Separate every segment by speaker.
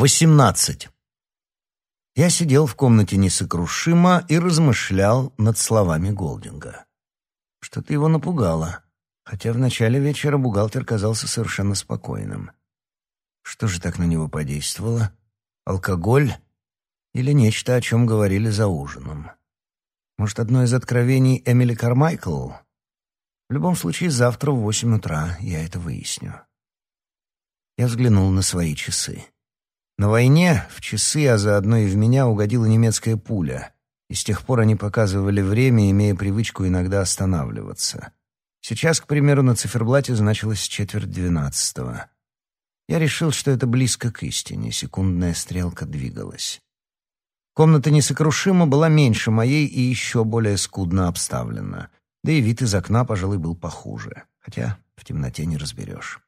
Speaker 1: Восемнадцать. Я сидел в комнате несокрушимо и размышлял над словами Голдинга. Что-то его напугало, хотя в начале вечера бухгалтер казался совершенно спокойным. Что же так на него подействовало? Алкоголь или нечто, о чем говорили за ужином? Может, одно из откровений Эмили Кармайкл? В любом случае, завтра в восемь утра я это выясню. Я взглянул на свои часы. На войне в часы, а заодно и в меня угодила немецкая пуля, и с тех пор они показывали время, имея привычку иногда останавливаться. Сейчас, к примеру, на циферблате значилось четверть двенадцатого. Я решил, что это близко к истине, секундная стрелка двигалась. Комната несокрушимо была меньше моей и еще более скудно обставлена. Да и вид из окна, пожалуй, был похуже. Хотя в темноте не разберешь.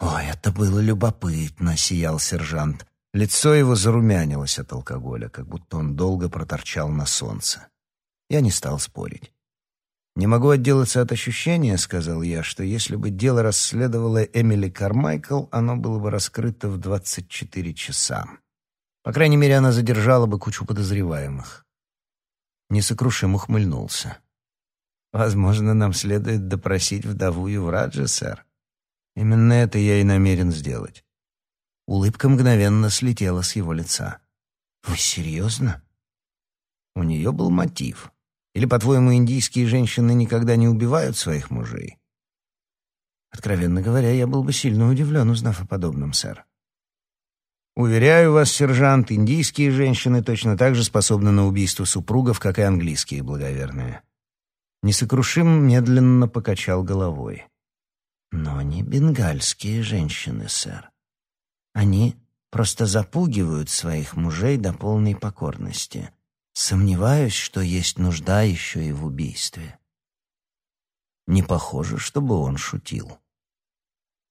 Speaker 1: «Ой, это было любопытно», — сиял сержант. Лицо его зарумянилось от алкоголя, как будто он долго проторчал на солнце. Я не стал спорить. «Не могу отделаться от ощущения», — сказал я, «что если бы дело расследовала Эмили Кармайкл, оно было бы раскрыто в 24 часа. По крайней мере, она задержала бы кучу подозреваемых». Несокрушим ухмыльнулся. «Возможно, нам следует допросить вдову Ювраджа, сэр. Именно это я и намерен сделать. Улыбка мгновенно слетела с его лица. Вы серьезно? У нее был мотив. Или, по-твоему, индийские женщины никогда не убивают своих мужей? Откровенно говоря, я был бы сильно удивлен, узнав о подобном, сэр. Уверяю вас, сержант, индийские женщины точно так же способны на убийство супругов, как и английские благоверные. Несокрушим медленно покачал головой. Но не бенгальские женщины, сэр. Они просто запугивают своих мужей до полной покорности. Сомневаюсь, что есть нужда еще и в убийстве. Не похоже, чтобы он шутил.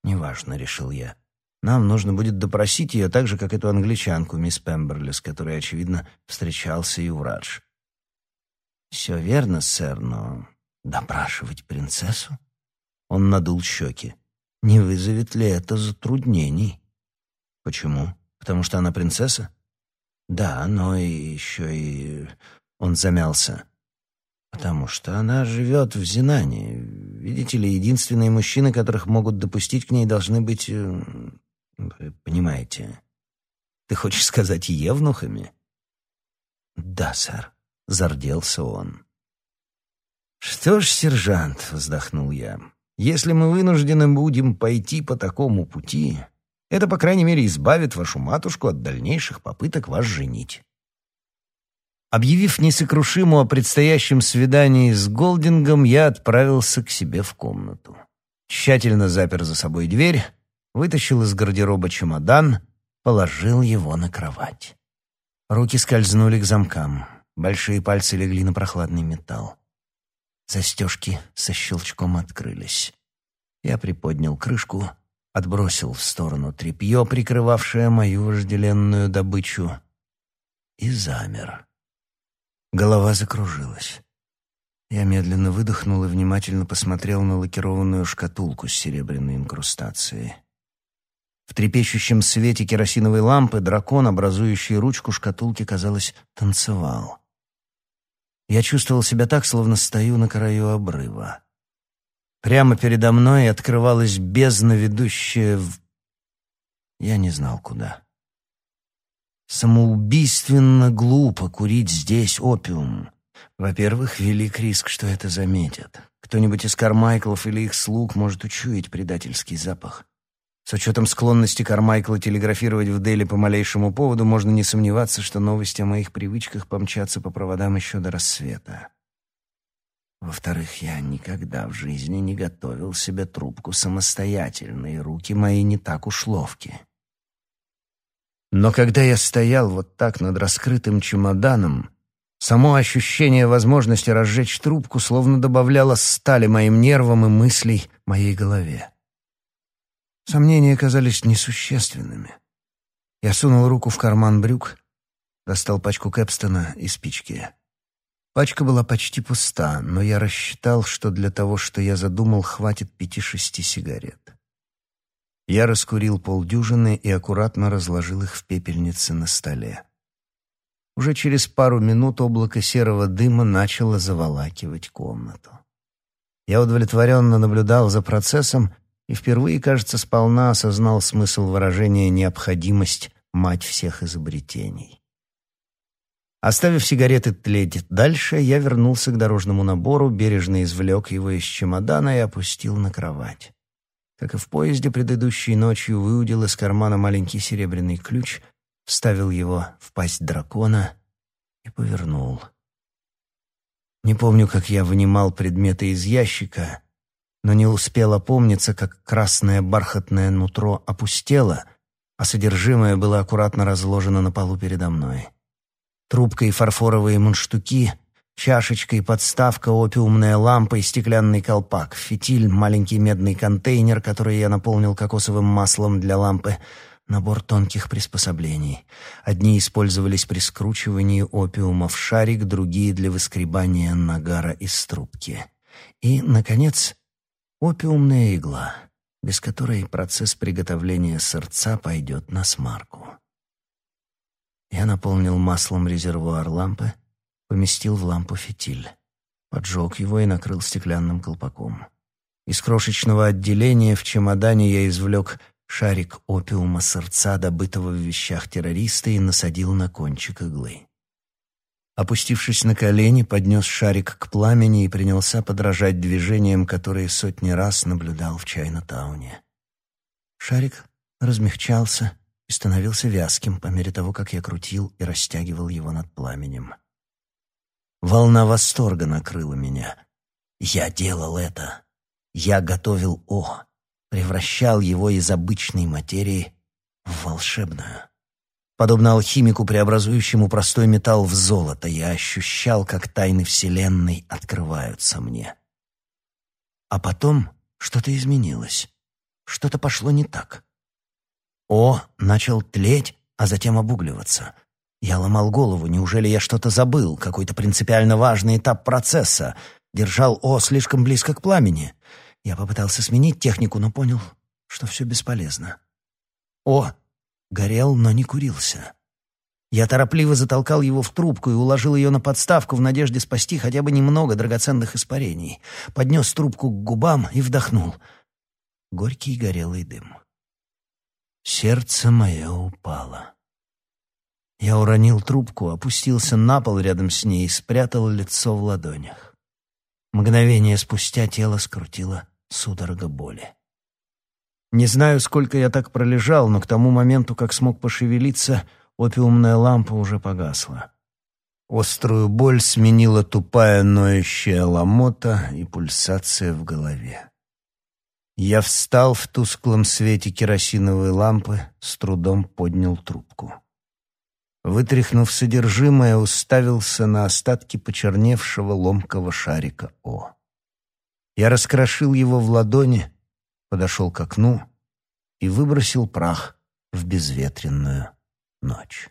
Speaker 1: «Неважно», — решил я. «Нам нужно будет допросить ее так же, как эту англичанку, мисс Пемберли, с которой, очевидно, встречался Юврадж». «Все верно, сэр, но допрашивать принцессу?» Он надул щеки. Не вызовет ли это затруднений? Почему? Потому что она принцесса? Да, но еще и... Он замялся. Потому что она живет в Зинане. Видите ли, единственные мужчины, которых могут допустить к ней, должны быть... Э, вы понимаете. Ты хочешь сказать евнухами? Да, сэр. Зарделся он. «Что ж, сержант», — вздохнул я, если мы вынуждены будем пойти по такому пути, это, по крайней мере, избавит вашу матушку от дальнейших попыток вас женить. Объявив несокрушимую о предстоящем свидании с Голдингом, я отправился к себе в комнату. Тщательно запер за собой дверь, вытащил из гардероба чемодан, положил его на кровать. Руки скользнули к замкам, большие пальцы легли на прохладный металл. Застежки со щелчком открылись. Я приподнял крышку, отбросил в сторону тряпье, прикрывавшее мою вожделенную добычу, и замер. Голова закружилась. Я медленно выдохнул и внимательно посмотрел на лакированную шкатулку с серебряной инкрустацией. В трепещущем свете керосиновой лампы дракон, образующий ручку шкатулки, казалось, танцевал. Я чувствовал себя так, словно стою на краю обрыва. Прямо передо мной открывалась бездна, ведущая в... Я не знал, куда. Самоубийственно глупо курить здесь опиум. Во-первых, велик риск, что это заметят. Кто-нибудь из Кармайклов или их слуг может учуять предательский запах. С учетом склонности Кармайкла телеграфировать в Дели по малейшему поводу, можно не сомневаться, что новости о моих привычках помчатся по проводам еще до рассвета. Во-вторых, я никогда в жизни не готовил себе трубку самостоятельно, и руки мои не так уж ловки. Но когда я стоял вот так над раскрытым чемоданом, само ощущение возможности разжечь трубку словно добавляло стали моим нервам и мыслей моей голове. Сомнения казались несущественными. Я сунул руку в карман брюк, достал пачку Кэпстона и спички. Пачка была почти пуста, но я рассчитал, что для того, что я задумал, хватит пяти-шести сигарет. Я раскурил полдюжины и аккуратно разложил их в пепельнице на столе. Уже через пару минут облако серого дыма начало заволакивать комнату. Я удовлетворенно наблюдал за процессом и впервые, кажется, сполна осознал смысл выражения «необходимость — мать всех изобретений». Оставив сигареты тлеть дальше, я вернулся к дорожному набору, бережно извлек его из чемодана и опустил на кровать. Как и в поезде предыдущей ночью, выудил из кармана маленький серебряный ключ, вставил его в пасть дракона и повернул. Не помню, как я вынимал предметы из ящика, но не успел опомниться, как красное бархатное нутро опустело, а содержимое было аккуратно разложено на полу передо мной. Трубка и фарфоровые мундштуки, чашечка и подставка, опиумная лампа и стеклянный колпак, фитиль, маленький медный контейнер, который я наполнил кокосовым маслом для лампы, набор тонких приспособлений. Одни использовались при скручивании опиума в шарик, другие — для выскребания нагара из трубки. И, наконец, опиумная игла, без которой процесс приготовления сырца пойдет на смарку. Я наполнил маслом резервуар лампы, поместил в лампу фитиль, поджег его и накрыл стеклянным колпаком. Из крошечного отделения в чемодане я извлек шарик опиума сырца, добытого в вещах террориста, и насадил на кончик иглы. Опустившись на колени, поднес шарик к пламени и принялся подражать движениям, которые сотни раз наблюдал в Чайна-тауне. Шарик размягчался, и становился вязким по мере того, как я крутил и растягивал его над пламенем. Волна восторга накрыла меня. Я делал это. Я готовил О, превращал его из обычной материи в волшебную. Подобно алхимику, преобразующему простой металл в золото, я ощущал, как тайны Вселенной открываются мне. А потом что-то изменилось. Что-то пошло не так. О начал тлеть, а затем обугливаться. Я ломал голову, неужели я что-то забыл, какой-то принципиально важный этап процесса. Держал О слишком близко к пламени. Я попытался сменить технику, но понял, что все бесполезно. О горел, но не курился. Я торопливо затолкал его в трубку и уложил ее на подставку в надежде спасти хотя бы немного драгоценных испарений. Поднес трубку к губам и вдохнул. Горький горелый дым. Сердце мое упало. Я уронил трубку, опустился на пол рядом с ней и спрятал лицо в ладонях. Мгновение спустя тело скрутило судорога боли. Не знаю, сколько я так пролежал, но к тому моменту, как смог пошевелиться, опиумная лампа уже погасла. Острую боль сменила тупая ноющая ломота и пульсация в голове. Я встал в тусклом свете керосиновой лампы, с трудом поднял трубку. Вытряхнув содержимое, уставился на остатки почерневшего ломкого шарика О. Я раскрошил его в ладони, подошел к окну и выбросил прах в безветренную ночь.